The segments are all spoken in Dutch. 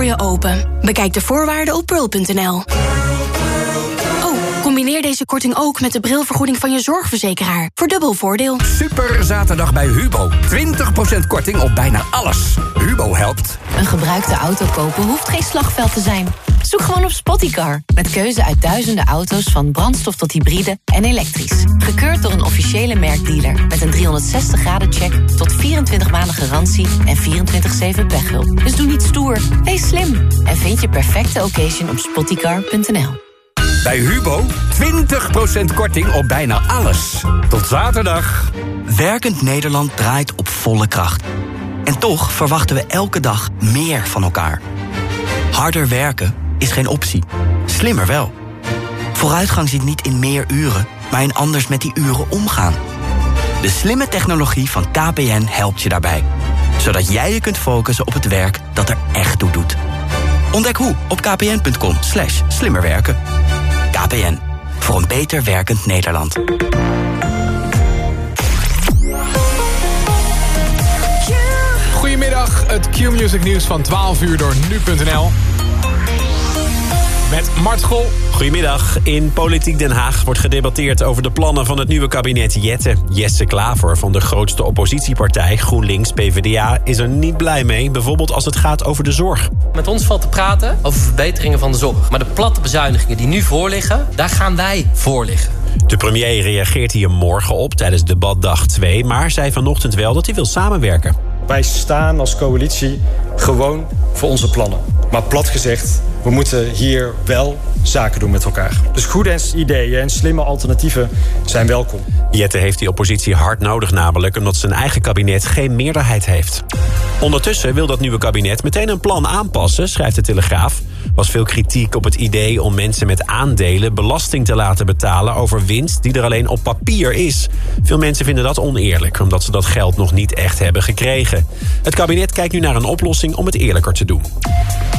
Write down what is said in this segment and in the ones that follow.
voor je open. Bekijk de voorwaarden op pearl.nl. Oh, combineer deze korting ook met de brilvergoeding van je zorgverzekeraar. Voor dubbel voordeel. Super zaterdag bij Hubo. 20% korting op bijna alles. Hubo helpt. Een gebruikte auto kopen hoeft geen slagveld te zijn. Zoek gewoon op Spottycar. Met keuze uit duizenden auto's van brandstof tot hybride en elektrisch. Gekeurd door een officiële merkdealer. Met een 360 graden check tot 24 maanden garantie en 24-7 pechhulp. Dus doe niet stoer, wees slim. En vind je perfecte occasion op spottycar.nl. Bij Hubo 20% korting op bijna alles. Tot zaterdag. Werkend Nederland draait op volle kracht. En toch verwachten we elke dag meer van elkaar. Harder werken is geen optie. Slimmer wel. Vooruitgang zit niet in meer uren, maar in anders met die uren omgaan. De slimme technologie van KPN helpt je daarbij. Zodat jij je kunt focussen op het werk dat er echt toe doet. Ontdek hoe op kpn.com slash slimmerwerken. KPN, voor een beter werkend Nederland. Goedemiddag, het Q-Music nieuws van 12 uur door nu.nl. Met Mart. Goedemiddag. In Politiek Den Haag wordt gedebatteerd over de plannen van het nieuwe kabinet Jette. Jesse Klaver van de grootste oppositiepartij GroenLinks PvdA is er niet blij mee. Bijvoorbeeld als het gaat over de zorg. Met ons valt te praten over verbeteringen van de zorg. Maar de platte bezuinigingen die nu voorliggen, daar gaan wij voor liggen. De premier reageert hier morgen op tijdens debatdag 2... maar zei vanochtend wel dat hij wil samenwerken. Wij staan als coalitie gewoon voor onze plannen. Maar plat gezegd, we moeten hier wel zaken doen met elkaar. Dus goede ideeën en slimme alternatieven zijn welkom. Jette heeft die oppositie hard nodig namelijk... omdat zijn eigen kabinet geen meerderheid heeft. Ondertussen wil dat nieuwe kabinet meteen een plan aanpassen, schrijft de Telegraaf. Was veel kritiek op het idee om mensen met aandelen... belasting te laten betalen over winst die er alleen op papier is. Veel mensen vinden dat oneerlijk, omdat ze dat geld nog niet echt hebben gekregen. Het kabinet kijkt nu naar een oplossing om het eerlijker te doen.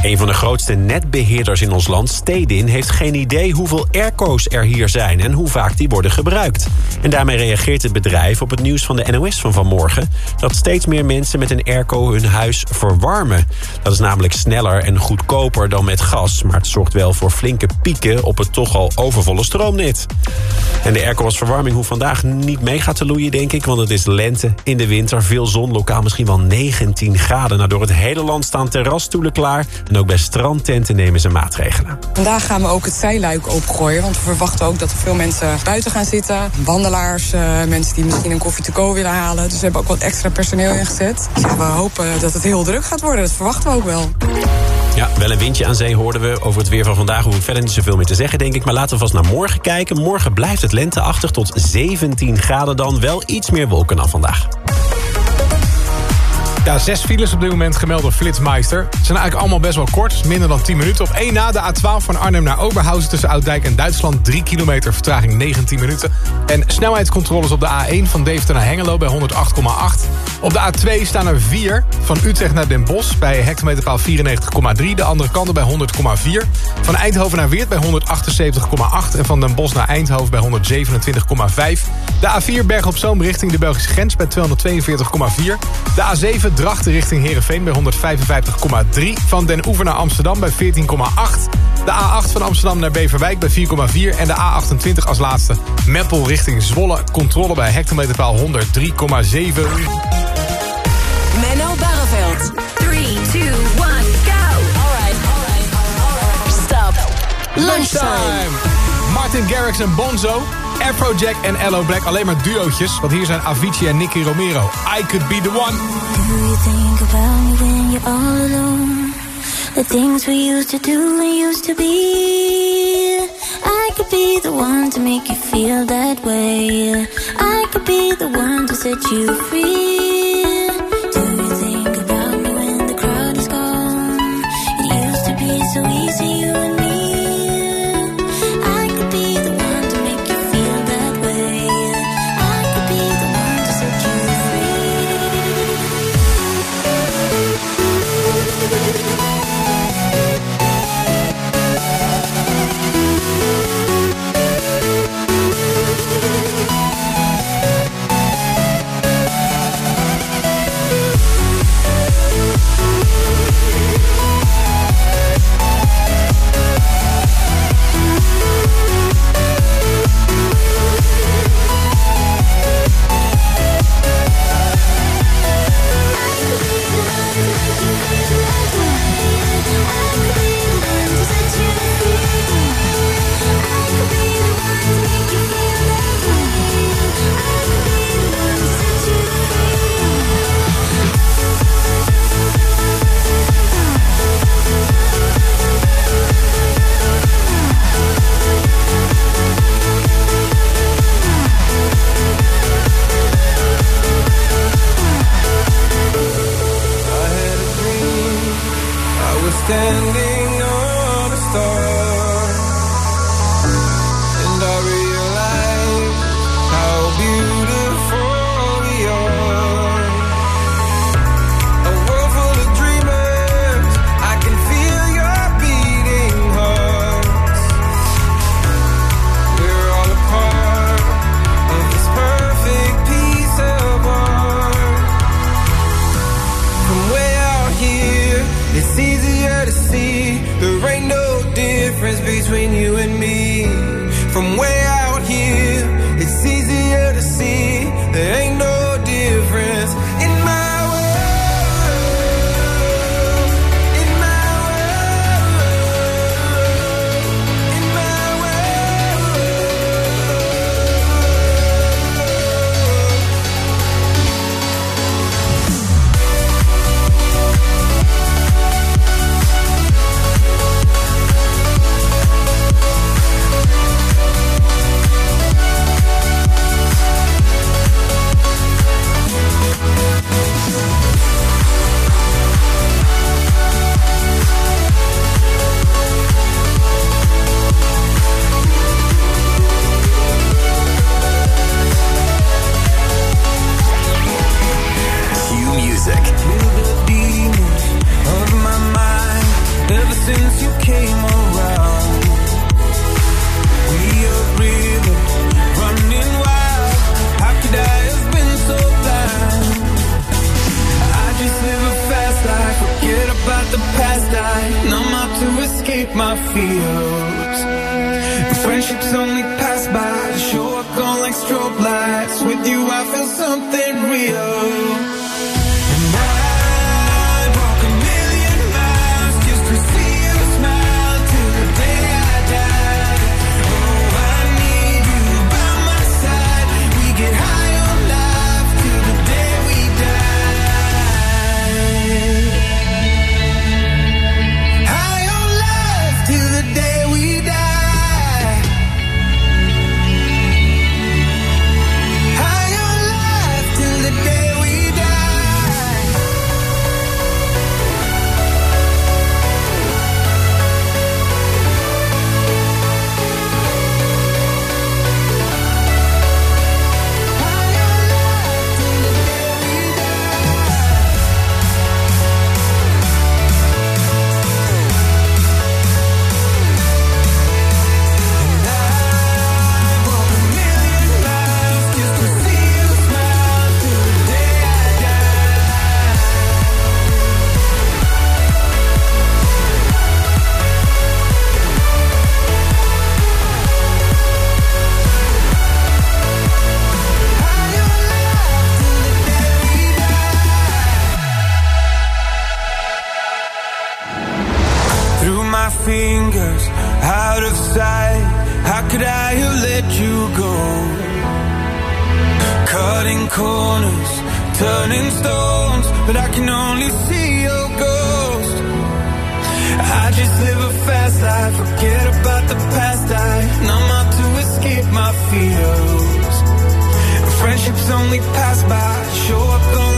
Een van de grootste netbeheerders in ons land, Stedin... heeft geen idee hoeveel airco's er hier zijn en hoe vaak die worden gebruikt. En daarmee reageert het bedrijf op het nieuws van de NOS van vanmorgen... dat steeds meer mensen met een airco hun huis verwarmen. Dat is namelijk sneller en goedkoper dan met gas... maar het zorgt wel voor flinke pieken op het toch al overvolle stroomnet. En de airco als verwarming hoeft vandaag niet mee gaat te loeien, denk ik... want het is lente in de winter, veel zon, lokaal misschien wel 19 graden. Nou, door het hele land staan terrasstoelen klaar... en ook bij strandtenten nemen ze maatregelen. Vandaag gaan we ook het zijluik opengooien. Want we verwachten ook dat er veel mensen buiten gaan zitten. Wandelaars, uh, mensen die misschien een koffie te go willen halen. Dus we hebben ook wat extra personeel ingezet. We hopen dat het heel druk gaat worden. Dat verwachten we ook wel. Ja, wel een windje aan zee hoorden we. Over het weer van vandaag hoef ik verder niet zoveel meer te zeggen, denk ik. Maar laten we vast naar morgen kijken. Morgen blijft het lenteachtig tot 17 graden dan. Wel iets meer wolken dan vandaag. Ja, zes files op dit moment gemeld door Flitsmeister. Ze zijn eigenlijk allemaal best wel kort, minder dan 10 minuten. Op één na de A12 van Arnhem naar Oberhausen tussen Ouddijk en Duitsland. 3 kilometer, vertraging 19 minuten. En snelheidscontroles op de A1 van Deventer naar Hengelo bij 108,8. Op de A2 staan er 4 van Utrecht naar Den Bosch bij hectometerpaal 94,3. De andere kant bij 100,4. Van Eindhoven naar Weert bij 178,8. En van Den Bosch naar Eindhoven bij 127,5. De A4 Berg op Zoom richting de Belgische grens bij 242,4. De A7 Drachten richting Heerenveen bij 155,3. Van Den Oever naar Amsterdam bij 14,8. De A8 van Amsterdam naar Beverwijk bij 4,4. En de A28 als laatste Meppel richting Zwolle. Controle bij hectometerpaal 103,7. Menno Barreveld. 3, 2, 1, go. Alright, alright, alright. Stop. Lunchtime. Martin Garrix en Bonzo. Afrojack en Ello Black alleen maar duootjes. Want hier zijn Avicii en Nicky Romero. I could be the one. Do you think about me when you're all alone? The things we used to do and used to be. I could be the one to make you feel that way. I could be the one to set you free. shape my fields. Friendships only pass by, show up gone like strobe lights. With you, I feel something real. ships only pass by, show up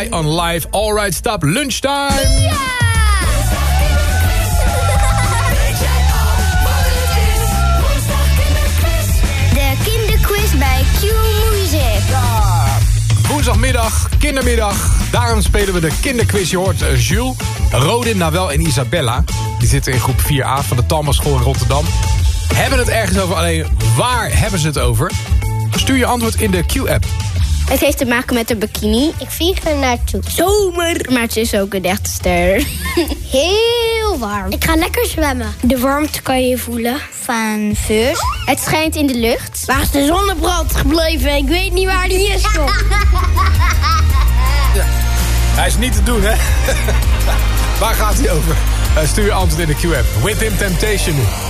High on Live. Alright, stop. Lunchtime. De kinderquiz bij Q-Music. Woensdagmiddag, kindermiddag. Daarom spelen we de kinderquiz. Je hoort eh, Jules, Rodin, Nawel en Isabella. Die zitten in groep 4A van de Talma School in Rotterdam. Hebben het ergens over, alleen waar hebben ze het over? Stuur je antwoord in de Q-app. Het heeft te maken met een bikini. Ik vlieg er naartoe. Zomer. Maar het is ook een echte ster. Heel warm. Ik ga lekker zwemmen. De warmte kan je voelen van vuur. Het schijnt in de lucht. Waar is de zonnebrand gebleven? Ik weet niet waar die is, toch? Hij is niet te doen, hè? waar gaat hij over? Eh, stuur je antwoord in de Q-app. Within Temptation nu.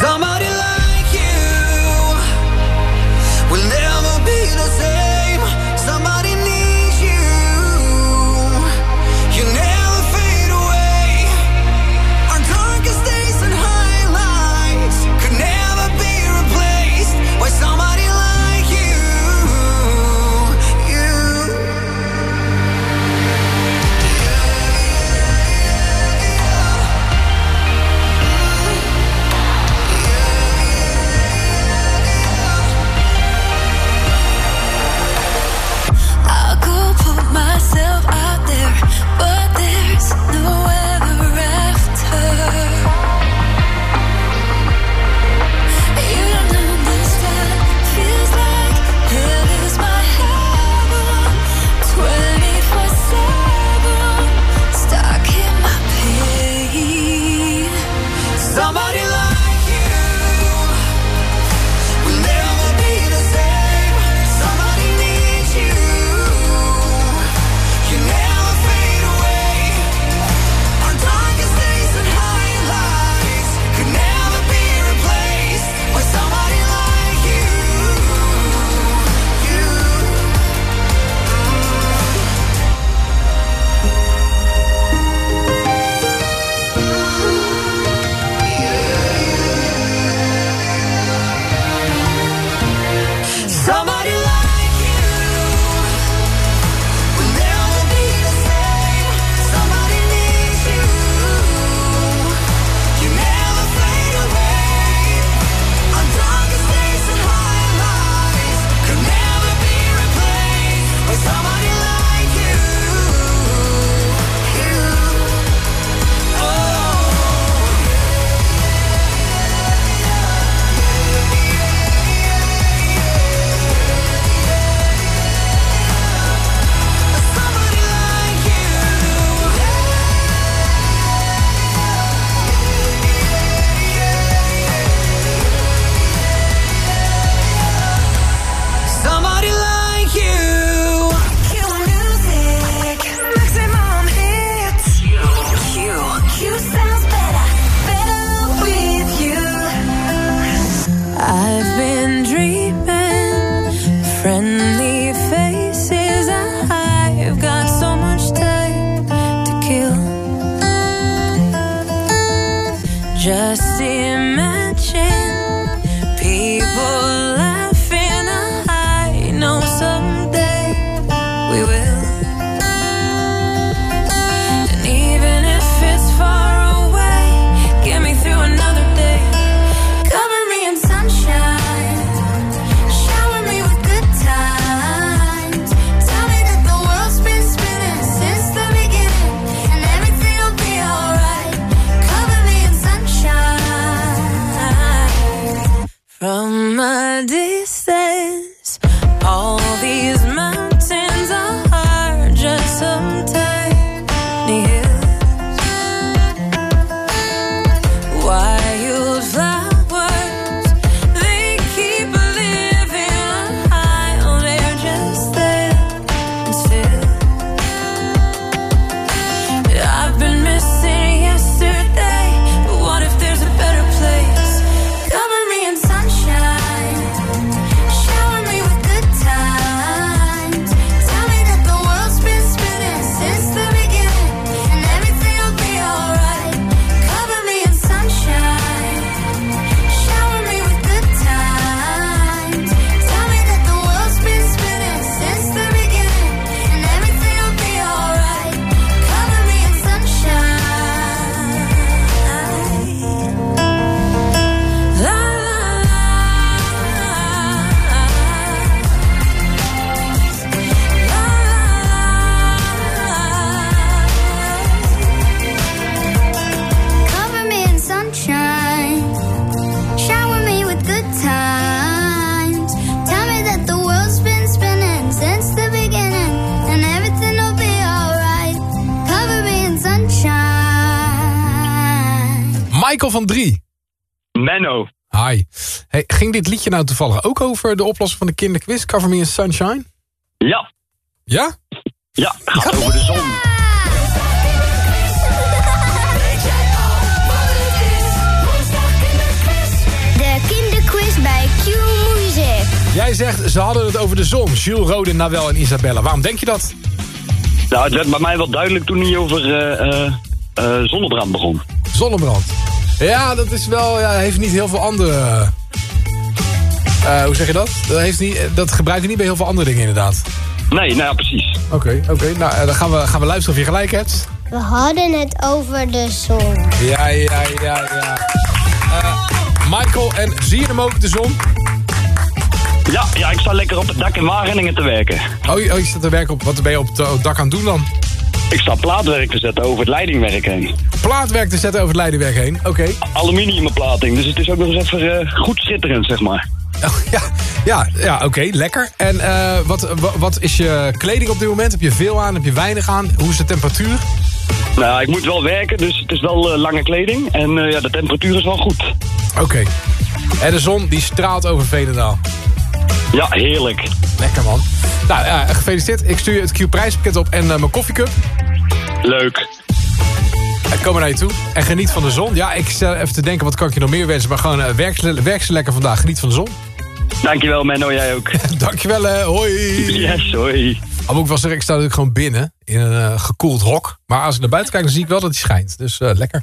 Somebody like you will never be the same. Michael van 3. Menno. Hi. Hey, ging dit liedje nou toevallig ook over de oplossing van de kinderquiz? Cover Me in Sunshine? Ja. Ja? Ja, gaat over de zon. De kinderquiz bij Q-Music. Jij zegt, ze hadden het over de zon. Jules, Rode, Nawel en Isabella. Waarom denk je dat? Nou, het werd bij mij wel duidelijk toen hij over eh, eh, eh, zonnebrand begon. Zonnebrand. Ja, dat is wel... Ja, heeft niet heel veel andere... eh, hoe zeg je dat? Dat, heeft niet, dat gebruik je niet bij heel veel andere dingen inderdaad. Nee, nou ja, precies. Oké, oké. Nou, eh, dan gaan we, gaan we luisteren of je gelijk hebt. We hadden het over de zon. Ja, ja, ja, ja. Eh, Michael, en zie je hem ook, de zon? Ja, ja, ik sta lekker op het dak in Wageningen te werken. Oh, je, oh, je staat te werken op... Wat ben je op het, op het dak aan het doen dan? Ik sta plaatwerk te zetten over het leidingwerk heen. Plaatwerk te zetten over het Leidenweg heen. Oké. Aluminiumplating, dus het is ook nog eens even eh, goed schitterend, zeg maar. Oh, ja, ja, ja oké, lekker. En eh, wat, wa- wat is je kleding op dit moment? Heb je veel aan? Heb je weinig aan? Hoe is de temperatuur? Nou, ik moet wel werken, dus het is wel eh, lange kleding. En ja, de temperatuur is wel goed. Oké. En de zon die straalt over Veenendaal. Ja, heerlijk. Lekker man. Nou, ja, gefeliciteerd. Ik stuur je het Q-prijspakket op en eh, mijn koffiecup. Leuk. En kom maar naar je toe. En geniet van de zon. Ja, ik stel even te denken, wat kan ik je nog meer wensen? Maar gewoon eh, werk, ze- werk ze lekker vandaag. Geniet van de zon. Dankjewel, Menno, jij ook. Dankjewel, hè. Hoi. Yes, hoi. Al ik wel zeggen, ik sta natuurlijk gewoon binnen. In een eh, gekoeld hok. Maar als ik naar buiten kijk, dan zie ik wel dat hij schijnt. Dus eh, lekker.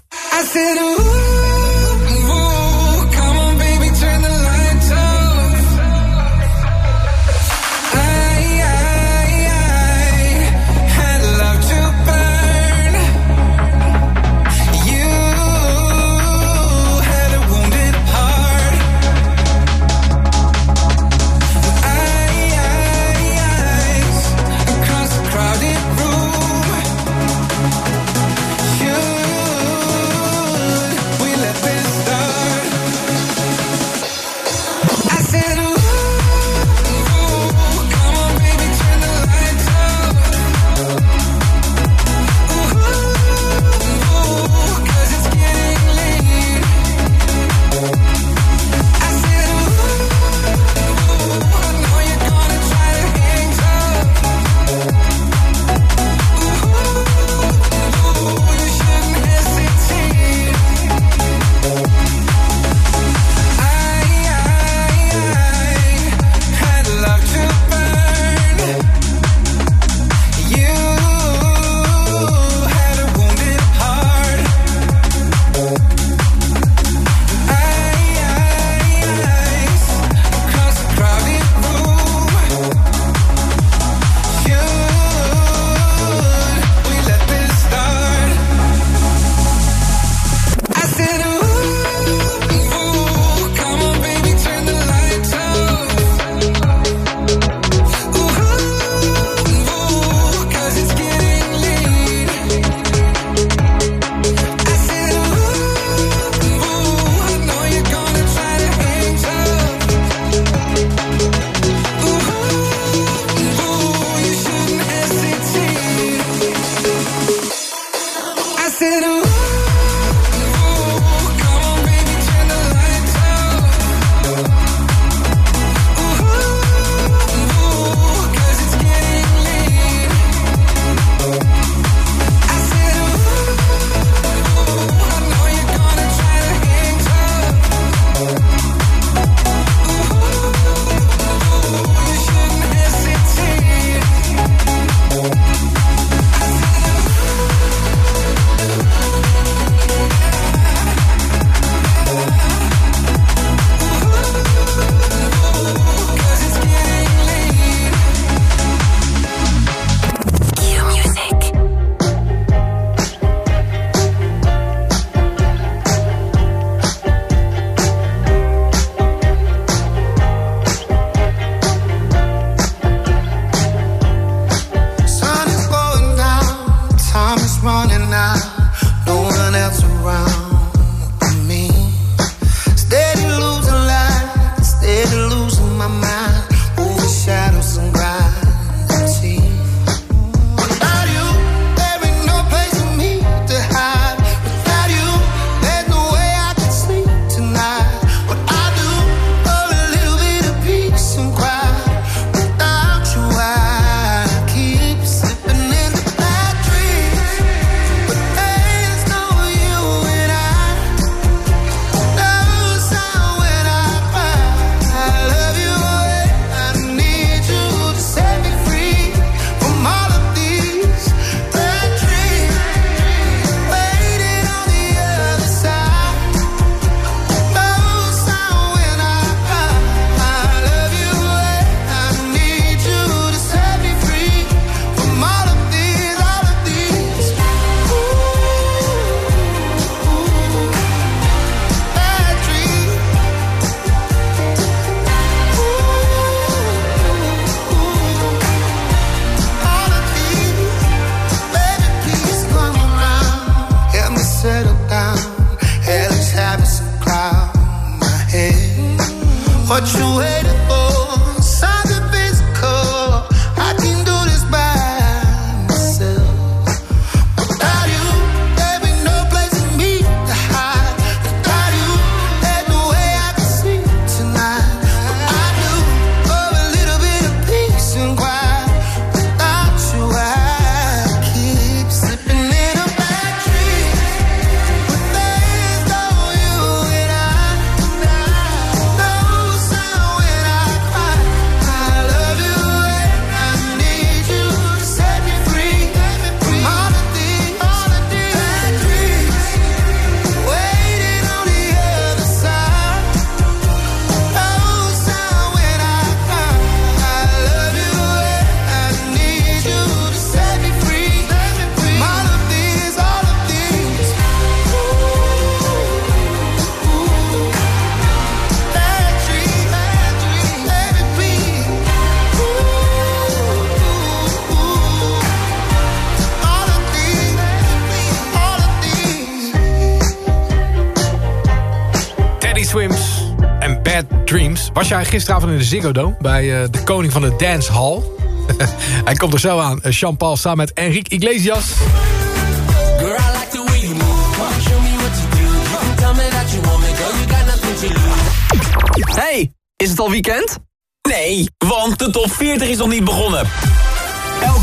Was jij gisteravond in de Ziggo Dome bij eh, de koning van de dance hall? Hij komt er zo aan. Eh, Jean-Paul samen met Enrique Iglesias. Girl, I like the way you move. Show me what you do. You can tell me that you want me, girl. You got nothing to lose. Hey, is het al weekend? Nee, want de top 40 is nog niet begonnen.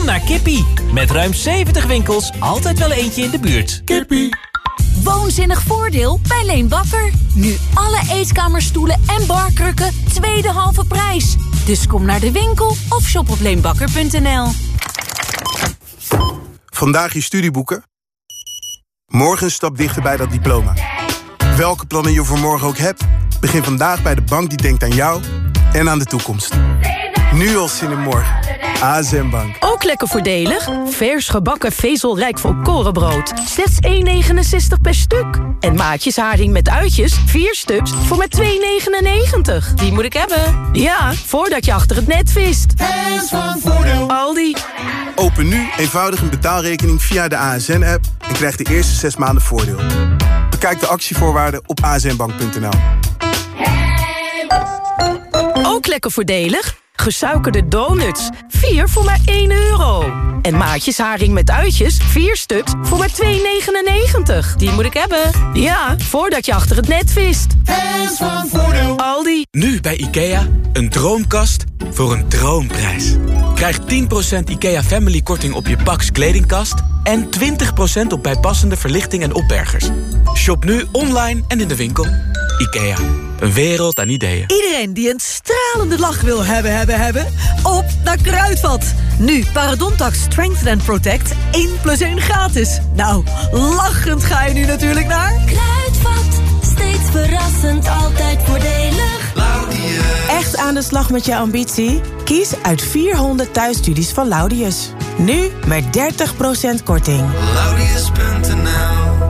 Kom naar Kippie. Met ruim 70 winkels, altijd wel eentje in de buurt. Kippie. Woonzinnig voordeel bij Leen Bakker. Nu alle eetkamerstoelen en barkrukken tweede halve prijs. Dus kom naar de winkel of shop op leenbakker.nl. Vandaag je studieboeken. Morgen een stap dichter bij dat diploma. Welke plannen je voor morgen ook hebt... begin vandaag bij de bank die denkt aan jou en aan de toekomst. Nu al zin in morgen. ASM Bank. Ook lekker voordelig. Vers gebakken vezelrijk volkorenbrood. Slechts 1,69 per stuk. En maatjes haring met uitjes, 4 stuks, voor maar 2,99. Die moet ik hebben. Ja, voordat je achter het net vist. Hands van Voordeel. Aldi. Open nu eenvoudig een betaalrekening via de ASN-app... en krijg de eerste 6 maanden voordeel. Bekijk de actievoorwaarden op asnbank.nl. Ook lekker voordelig. Gesuikerde donuts. 4 voor maar 1 euro. En maatjes haring met uitjes. 4 stuks voor maar 2,99. Die moet ik hebben. Ja, voordat je achter het net vist. Hands van Voordeel. Aldi. Nu bij IKEA, een droomkast voor een droomprijs. Krijg 10% IKEA Family korting op je Pax kledingkast... en 20% op bijpassende verlichting en opbergers. Shop nu online en in de winkel. IKEA, een wereld aan ideeën. Iedereen die een stralende lach wil hebben, hebben, hebben... op naar Kruidvat. Nu Parodontax Strengthen and Protect 1 plus 1 gratis. Nou, lachend ga je nu natuurlijk naar... Kruidvat, steeds verrassend, altijd voordelig. Echt aan de slag met je ambitie? Kies uit 400 thuisstudies van Laudius. Nu met 30% korting.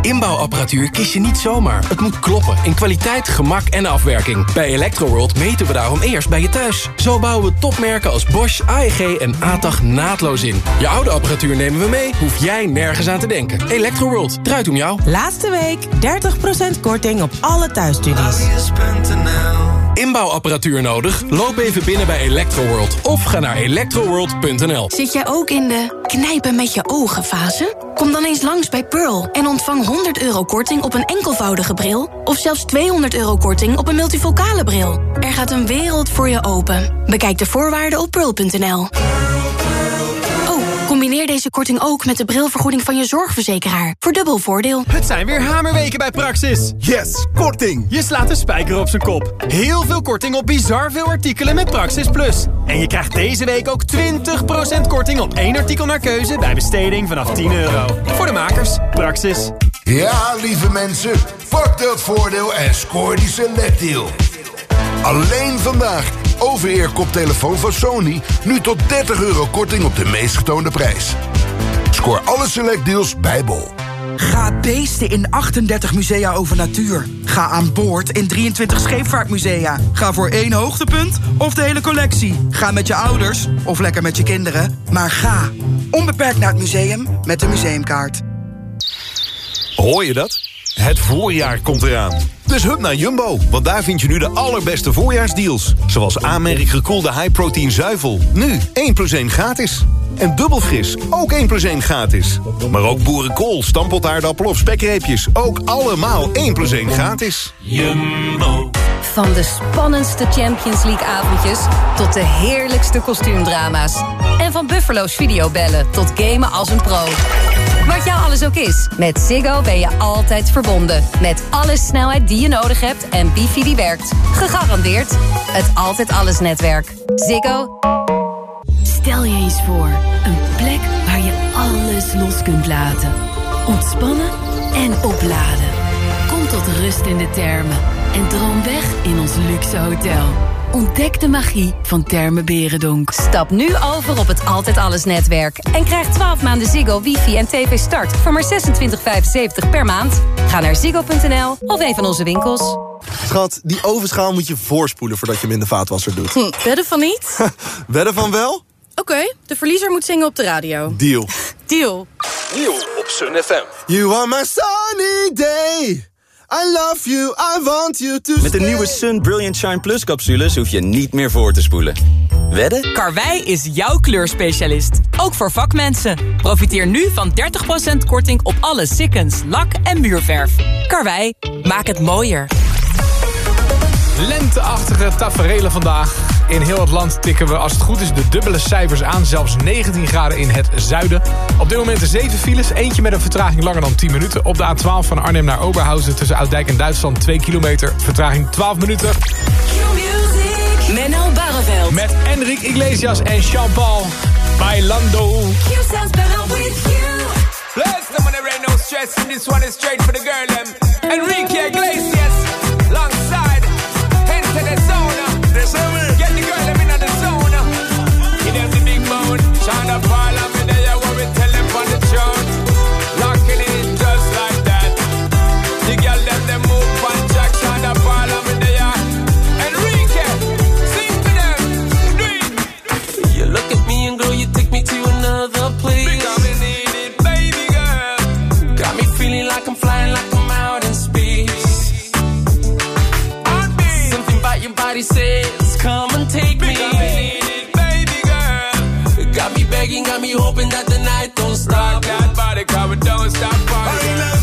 Inbouwapparatuur kies je niet zomaar. Het moet kloppen in kwaliteit, gemak en afwerking. Bij Electroworld meten we daarom eerst bij je thuis. Zo bouwen we topmerken als Bosch, AEG en ATAG naadloos in. Je oude apparatuur nemen we mee, hoef jij nergens aan te denken. Electroworld, draait om jou. Laatste week 30% korting op alle thuisstudies. Inbouwapparatuur nodig? Loop even binnen bij Electroworld of ga naar electroworld.nl. Zit jij ook in de knijpen met je ogen fase? Kom dan eens langs bij Pearl en ontvang 100 euro korting op een enkelvoudige bril... of zelfs 200 euro korting op een multifocale bril. Er gaat een wereld voor je open. Bekijk de voorwaarden op pearl.nl. Deze korting ook met de brilvergoeding van je zorgverzekeraar. Voor dubbel voordeel. Het zijn weer hamerweken bij Praxis. Yes, korting. Je slaat de spijker op zijn kop. Heel veel korting op bizar veel artikelen met Praxis Plus. En je krijgt deze week ook 20% korting op één artikel naar keuze... bij besteding vanaf 10 euro. Voor de makers, Praxis. Ja, lieve mensen, pak dat voordeel en scoor die selectdeal. Alleen vandaag over-ear koptelefoon van Sony... nu tot 30 euro korting op de meest getoonde prijs. Scoor alle select deals bij Bol. Ga beesten in 38 musea over natuur. Ga aan boord in 23 scheepvaartmusea. Ga voor één hoogtepunt of de hele collectie. Ga met je ouders of lekker met je kinderen. Maar ga onbeperkt naar het museum met de museumkaart. Hoor je dat? Het voorjaar komt eraan. Dus hup naar Jumbo, want daar vind je nu de allerbeste voorjaarsdeals. Zoals aanmerk gekoelde high-protein zuivel. Nu 1 plus 1 gratis. En dubbel fris, ook 1 plus 1 gratis. Maar ook boerenkool, stampotaardappel of spekreepjes. Ook allemaal 1 plus 1 gratis. Jumbo. Van de spannendste Champions League avondjes tot de heerlijkste kostuumdrama's. En van Buffalo's videobellen tot gamen als een pro. Wat jou alles ook is, met Ziggo ben je altijd verbonden. Met alle snelheid die je nodig hebt en wifi die werkt. Gegarandeerd het Altijd Alles netwerk. Ziggo. Stel je eens voor, een plek waar je alles los kunt laten. Ontspannen en opladen. Kom tot rust in de termen en droom weg in ons luxe hotel. Ontdek de magie van Terme Berendonk. Stap nu over op het Altijd Alles netwerk. En krijg 12 maanden Ziggo, wifi en tv start voor maar 26,75 per maand. Ga naar ziggo.nl of een van onze winkels. Schat, die ovenschaal moet je voorspoelen voordat je hem in de vaatwasser doet. Hm, wedden van niet? wedden van wel? Oké, de verliezer moet zingen op de radio. Deal. Deal. Nieuw op Sun FM. You are my sunny day. I love you, I want you to Met de nieuwe Sun Brilliant Shine Plus capsules hoef je niet meer voor te spoelen. Wedden? Karwei is jouw kleurspecialist. Ook voor vakmensen. Profiteer nu van 30% korting op alle sikkens, lak en muurverf. Karwei, maak het mooier. Lenteachtige taferelen vandaag. In heel het land tikken we als het goed is de dubbele cijfers aan. Zelfs 19 graden in het zuiden. Op dit moment de 7 files. Eentje met een vertraging langer dan 10 minuten. Op de A12 van Arnhem naar Oberhausen tussen Oudijk en Duitsland 2 kilometer. Vertraging 12 minuten. Menno Barreveld. Met Enric Iglesias en Jean-Paul. Bailando. Bless them when there ain't no stress, and this one is straight for the girl, them. Enrique Iglesias, alongside, enter the zone. Says, come and take me. Because we need it, baby girl. Got me begging, got me hoping that the night don't Rock stop. that body, we don't stop partying.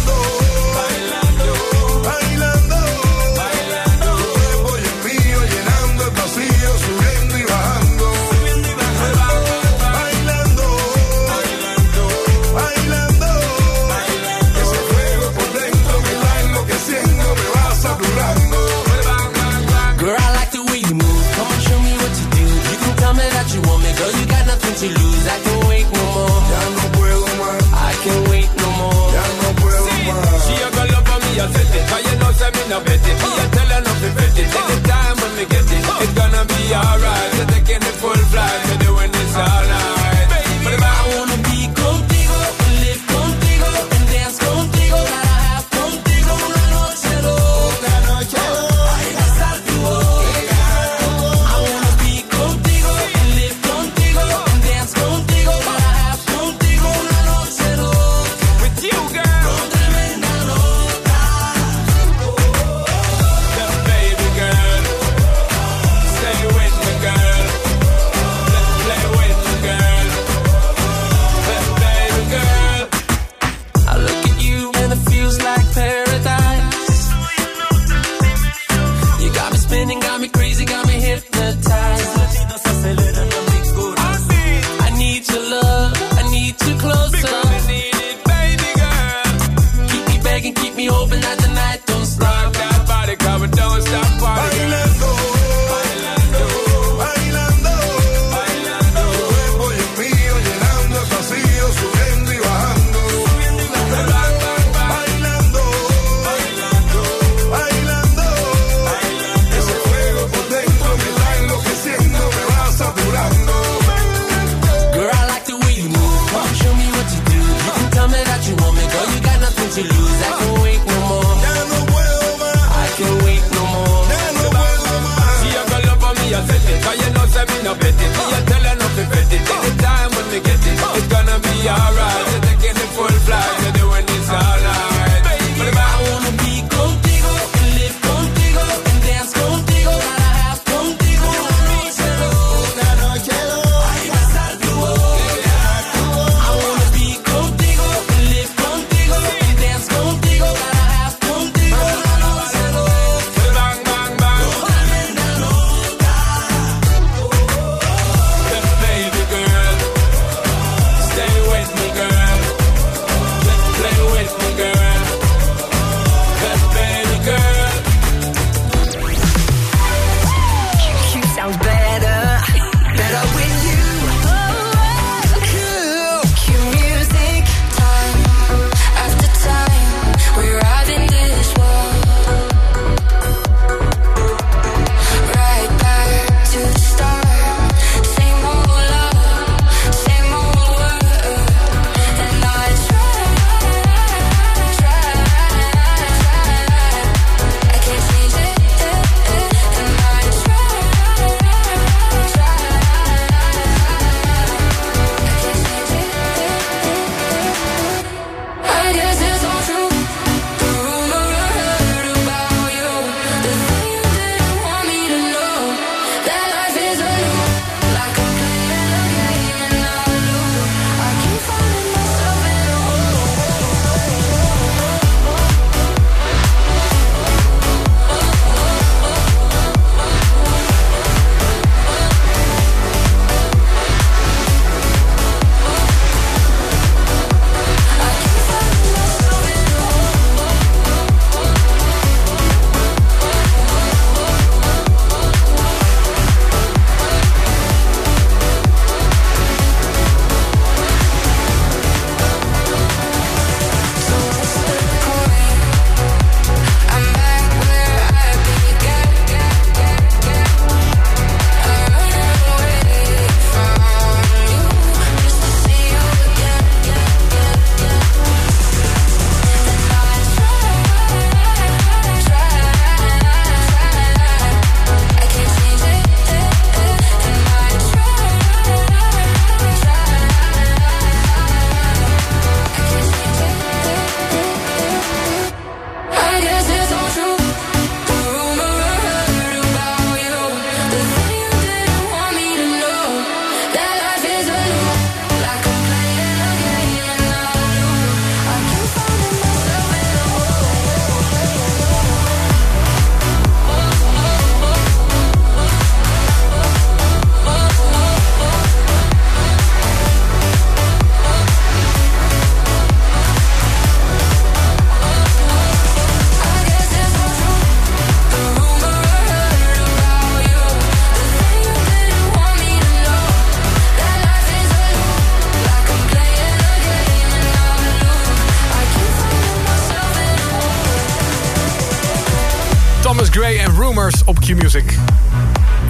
Q-Music.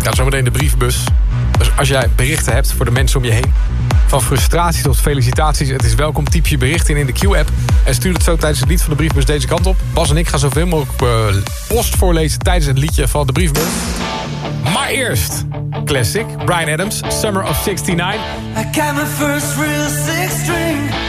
Ja, zometeen de briefbus. Dus als jij berichten hebt voor de mensen om je heen... van frustratie tot felicitaties, het is welkom. Typ je bericht in in de Q-app... en stuur het zo tijdens het lied van de briefbus deze kant op. Bas en ik gaan zoveel mogelijk eh, post voorlezen... tijdens het liedje van de briefbus. Maar eerst... Classic, Brian Adams, Summer of 69. I got my first real six string.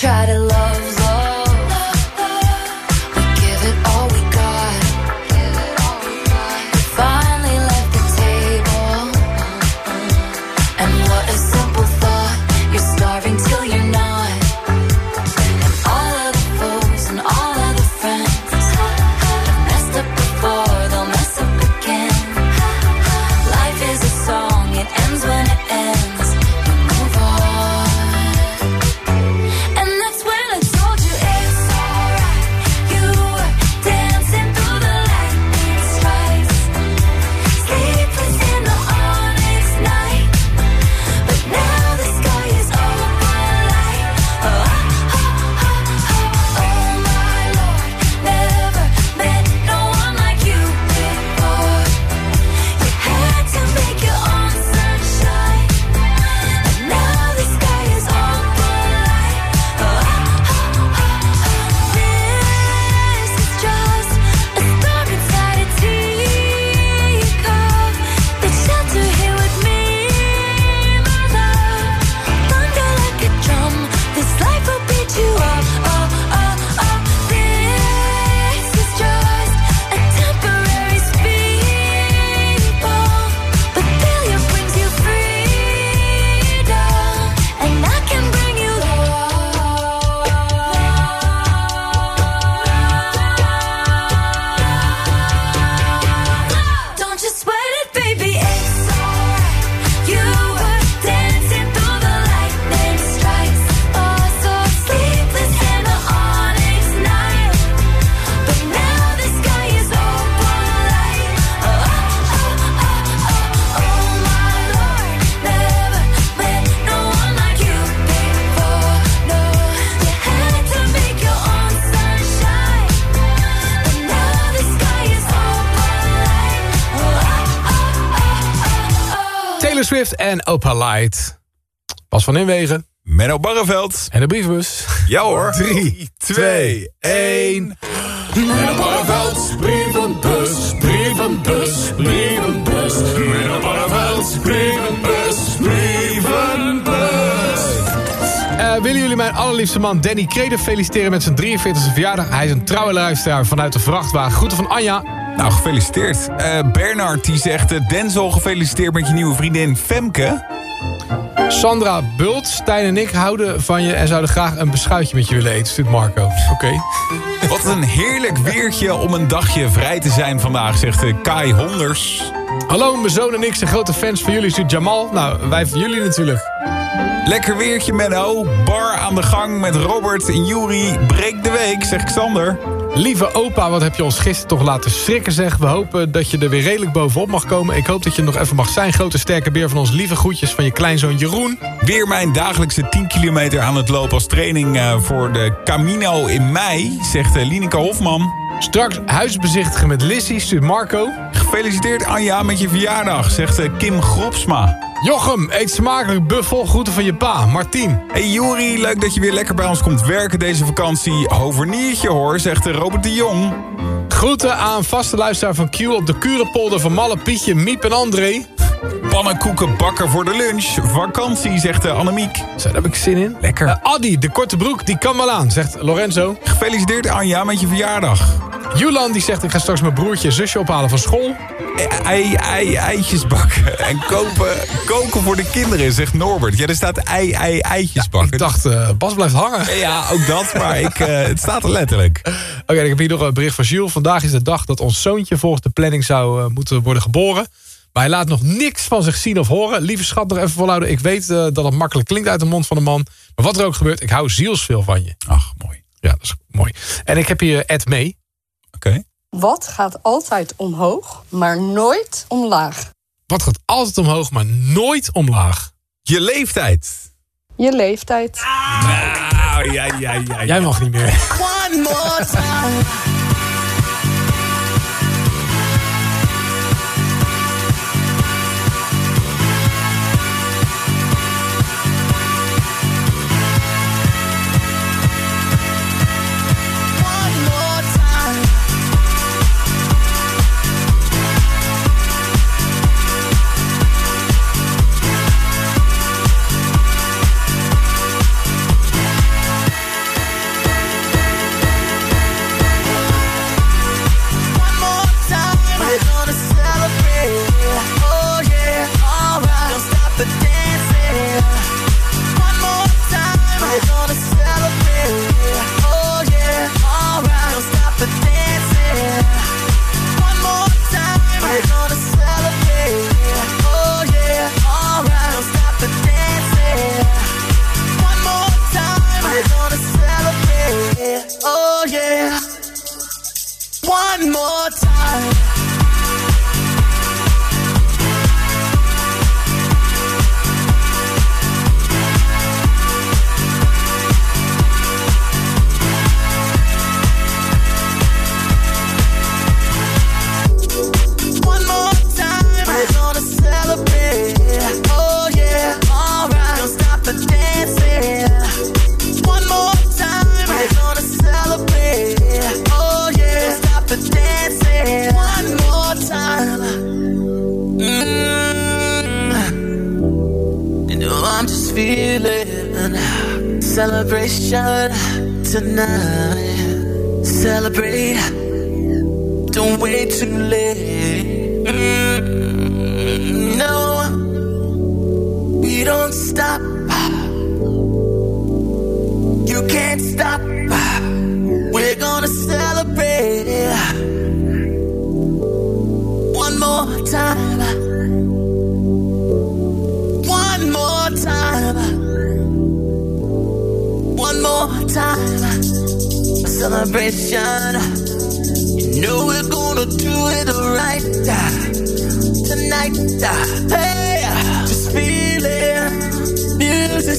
Try to Swift en Opa Light. Bas van Inwegen. Menno Barreveld. En de brievenbus. Ja hoor. 3, 2, 1. Menno Barreveld, brievenbus, brievenbus, brievenbus. Menno Barreveld, brievenbus, brievenbus. Eh, willen jullie mijn allerliefste man Danny Kreder feliciteren met zijn 43e verjaardag? Hij is een trouwe luisteraar vanuit de vrachtwagen. Groeten van Anja. Nou, gefeliciteerd. Eh, Bernard die zegt... eh, Denzel, gefeliciteerd met je nieuwe vriendin Femke. Sandra Bult, Stijn en ik houden van je... en zouden graag een beschuitje met je willen eten, stuurt Marco. Oké. Wat een heerlijk weertje om een dagje vrij te zijn vandaag, zegt eh, Kai Honders. Hallo, mijn zoon en ik zijn grote fans van jullie, stuurt Jamal. Nou, wij van jullie natuurlijk. Lekker weertje, Menno. Bar aan de gang met Robert en Juri. Breek de week, zegt Xander. Lieve opa, wat heb je ons gisteren toch laten schrikken zeg. We hopen dat je er weer redelijk bovenop mag komen. Ik hoop dat je nog even mag zijn. Grote sterke beer van ons lieve groetjes van je kleinzoon Jeroen. Weer mijn dagelijkse 10 kilometer aan het lopen als training eh, voor de Camino in mei, zegt uh, Lineke Hofman. Straks huisbezichtigen met Lissy, Marco. Gefeliciteerd Anja met je verjaardag, zegt eh, Kim Gropsma. Jochem, eet smakelijk buffel. Groeten van je pa, Martien. Hey Juri, leuk dat je weer lekker bij ons komt werken deze vakantie. Hoverniertje hoor, zegt Robert de Jong. Groeten aan vaste luisteraar van Q op de Kurenpolder van Malle, Pietje, Miep en André. Pannenkoeken bakken voor de lunch. Vakantie, zegt uh, Annemiek. Zo, daar heb ik zin in. Lekker. Uh, Addy, de korte broek, die kan wel aan, zegt Lorenzo. Gefeliciteerd Anja met je verjaardag. Julan die zegt ik ga straks mijn broertje en zusje ophalen van school. Ei, ei, eitjes bakken. En kopen, koken voor de kinderen, zegt Norbert. Ja, er staat ei, ei, eitjes bakken. ik dacht, uh, Bas blijft hangen. Ja, ook dat, maar ik, uh, het staat er letterlijk. Oké, okay, ik heb hier nog een bericht van Jules. Vandaag is de dag dat ons zoontje volgens de planning zou uh, moeten worden geboren. Maar hij laat nog niks van zich zien of horen. Lieve schat, nog even volhouden. Ik weet dat het makkelijk klinkt uit de mond van een man. Maar wat er ook gebeurt, ik hou zielsveel van je. Ach, mooi. Ja, dat is mooi. En ik heb hier Ed mee. Oké. Okay. Wat gaat altijd omhoog, maar nooit omlaag? Wat gaat altijd omhoog, maar nooit omlaag? Je leeftijd. Je leeftijd. Nou, ja, ja, ja. Jij mag niet meer. One more time.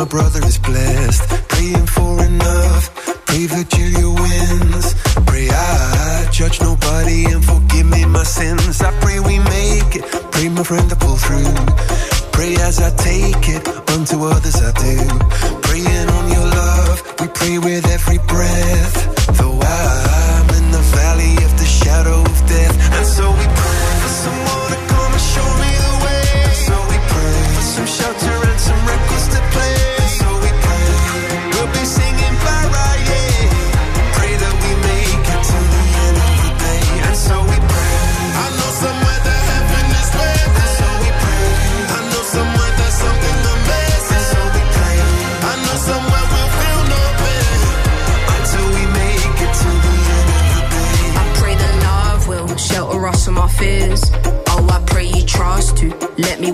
my brother is blessed. Praying for enough. Pray Virginia wins. Pray I judge nobody and forgive me my sins. I pray we make it. Pray my friend to pull through. Pray as I take it. Unto others I do. Praying on your love. We pray with every breath. Though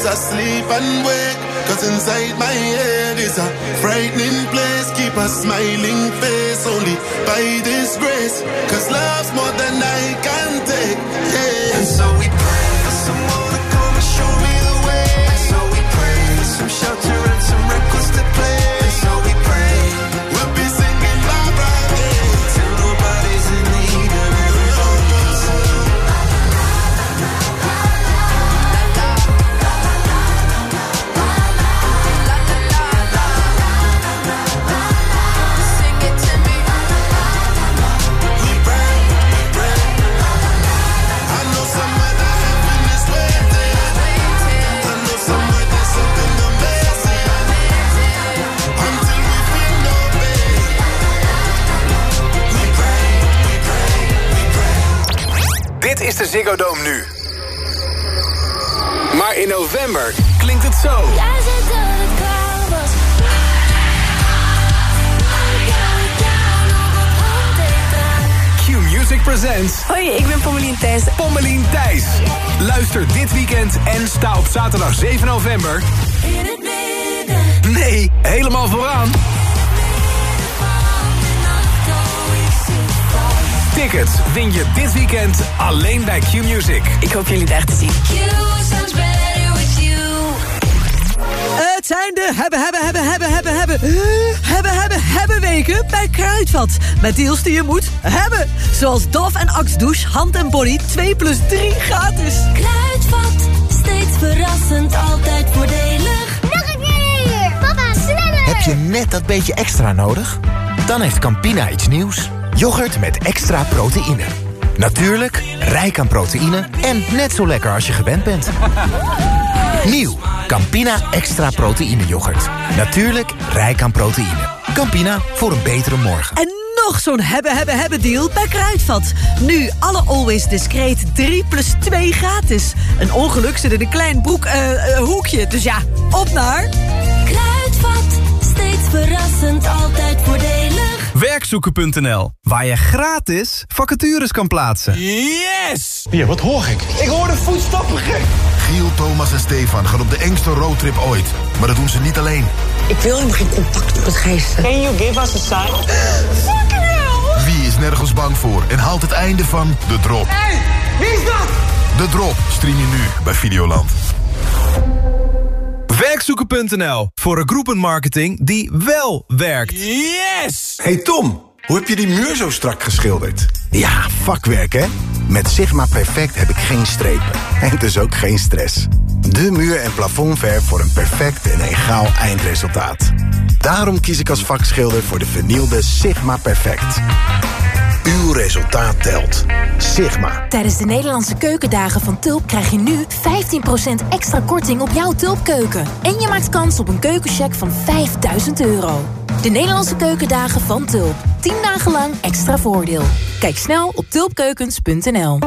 as I sleep and wake. Cause inside my head is a frightening place. Keep a smiling face only by this grace. Cause love's more than I can take. Yeah. And so win je dit weekend alleen bij Q-Music. Ik hoop jullie daar te zien. Het zijn de hebben, hebben, hebben, hebben, hebben, hebben, hebben, hebben, hebben weken bij Kruidvat. Met deals die je moet hebben. Zoals Dove en Axe Douche, hand en body, 2 plus 3 gratis. Kruidvat, steeds verrassend, altijd voordelig. Nog een keer! Papa, sneller! Heb je net dat beetje extra nodig? Dan heeft Campina iets nieuws. Yoghurt met extra proteïne. Natuurlijk, rijk aan proteïne en net zo lekker als je gewend bent. Nieuw, Campina extra proteïne yoghurt. Natuurlijk, rijk aan proteïne. Campina, voor een betere morgen. En nog zo'n hebben, hebben, hebben deal bij Kruidvat. Nu alle Always Discreet 3 plus 2 gratis. Een ongeluk zit in een klein broek, eh, eh, hoekje. Dus ja, op naar... Kruidvat, steeds verrassend, altijd voordelig. Werkzoeken.nl, waar je gratis vacatures kan plaatsen. Yes! Ja, wat hoor ik? Ik hoorde voetstappen gek. Giel, Thomas en Stefan gaan op de engste roadtrip ooit. Maar dat doen ze niet alleen. Ik wil helemaal geen contact met geesten. Can you give us a sign? Fucking hell! Wie is nergens bang voor en haalt het einde van De Drop? Hey, wie is dat? De Drop stream je nu bij Videoland. Werkzoeken.nl, voor een groepenmarketing die wel werkt. Yes! Hey Tom, hoe heb je die muur zo strak geschilderd? Ja, vakwerk hè? Met Sigma Perfect heb ik geen strepen. En dus ook geen stress. De muur- en plafondverf voor een perfect en egaal eindresultaat. Daarom kies ik als vakschilder voor de vernielde Sigma Perfect. Uw resultaat telt. Sigma. Tijdens de Nederlandse keukendagen van Tulp krijg je nu 15% extra korting op jouw Tulpkeuken. En je maakt kans op een keukencheck van 5000 euro. De Nederlandse keukendagen van Tulp. 10 dagen lang extra voordeel. Kijk snel op tulpkeukens.nl.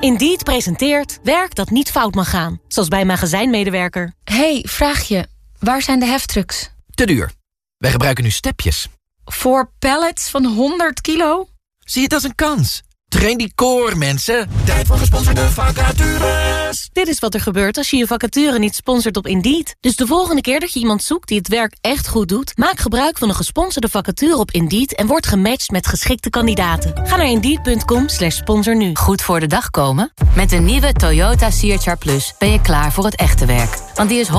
Indeed presenteert werk dat niet fout mag gaan. Zoals bij een magazijnmedewerker. hey, vraagje. Waar zijn de heftrucks? Te duur. Wij gebruiken nu stepjes. Voor pallets van 100 kilo? Zie het als een kans. Train die core, mensen. Tijd voor gesponsorde vacatures. Dit is wat er gebeurt als je je vacature niet sponsort op Indeed. Dus de volgende keer dat je iemand zoekt die het werk echt goed doet... maak gebruik van een gesponsorde vacature op Indeed... en word gematcht met geschikte kandidaten. Ga naar Indeed.com slash sponsor nu. Goed voor de dag komen? Met de nieuwe Toyota CHR Plus ben je klaar voor het echte werk. Want die is 100%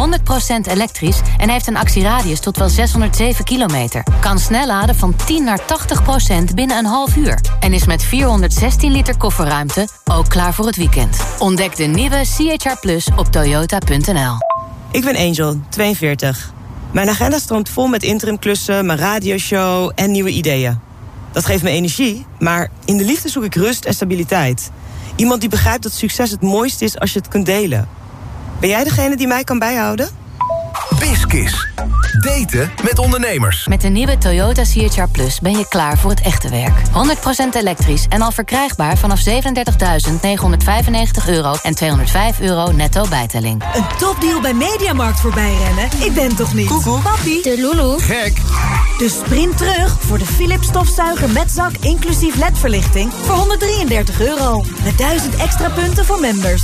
elektrisch en heeft een actieradius tot wel 607 kilometer. Kan snel laden van 10 naar 80% binnen een half uur. En is met 416 liter kofferruimte ook klaar voor het weekend. Ontdek de nieuwe CHR Plus op toyota.nl. Ik ben Angel, 42. Mijn agenda stroomt vol met interimklussen, mijn radioshow en nieuwe ideeën. Dat geeft me energie, maar in de liefde zoek ik rust en stabiliteit. Iemand die begrijpt dat succes het mooiste is als je het kunt delen. Ben jij degene die mij kan bijhouden? Biskis. Daten met ondernemers. Met de nieuwe Toyota CHR Plus ben je klaar voor het echte werk. 100% elektrisch en al verkrijgbaar vanaf 37.995 euro en 205 euro netto bijtelling. Een topdeal bij Mediamarkt voorbij rennen? Ik ben toch niet? Koekoek. Papi. De Lulu. Gek. Dus sprint terug voor de Philips stofzuiger met zak inclusief ledverlichting voor 133 euro. Met 1000 extra punten voor members.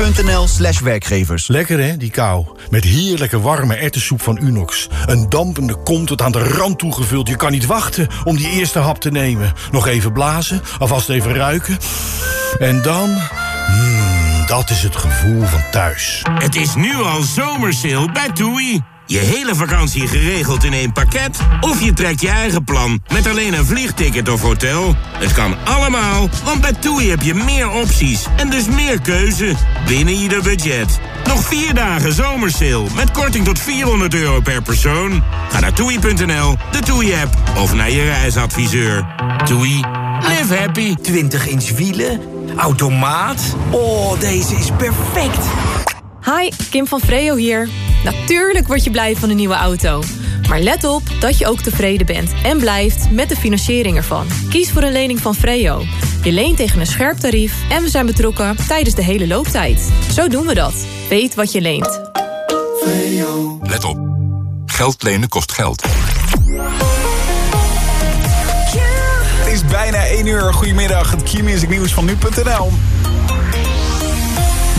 tempoteam.nl slash werkgevers. Lekker hè, die kou. Met heerlijke warme ertessoep van Unox. Een dampende kom tot aan de rand toegevuld. Je kan niet wachten om die eerste hap te nemen. Nog even blazen, alvast even ruiken. En dan... Mmm, dat is het gevoel van thuis. Het is nu al zomersale bij TUI. Je hele vakantie geregeld in één pakket? Of je trekt je eigen plan met alleen een vliegticket of hotel? Het kan allemaal, want bij TUI heb je meer opties en dus meer keuze binnen ieder budget. Nog vier dagen zomersale met korting tot 400 euro per persoon. Ga naar toei.nl, de TUI-app of naar je reisadviseur. TUI, live happy. 20 inch wielen, automaat. Oh, deze is perfect. Hi, Kim van Freo hier. Natuurlijk word je blij van een nieuwe auto. Maar let op dat je ook tevreden bent en blijft met de financiering ervan. Kies voor een lening van Freo. Je leent tegen een scherp tarief en we zijn betrokken tijdens de hele looptijd. Zo doen we dat. Weet wat je leent. Let op. Geld lenen kost geld. Het is bijna 1 uur. Goedemiddag, het Q-music nieuws van nu.nl.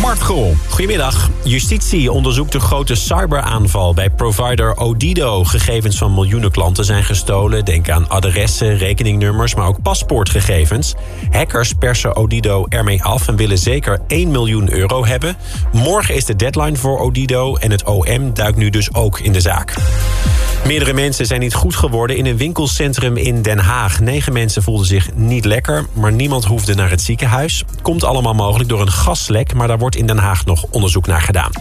Mart. Goedemiddag. Justitie onderzoekt de grote cyberaanval bij provider Odido. Gegevens van miljoenen klanten zijn gestolen. Denk aan adressen, rekeningnummers, maar ook paspoortgegevens. Hackers persen Odido ermee af en willen zeker 1 miljoen euro hebben. Morgen is de deadline voor Odido en het OM duikt nu dus ook in de zaak. Meerdere mensen zijn niet goed geworden in een winkelcentrum in Den Haag. Negen mensen voelden zich niet lekker, maar niemand hoefde naar het ziekenhuis. Komt allemaal mogelijk door een gaslek, maar daar in Den Haag nog onderzoek naar gedaan.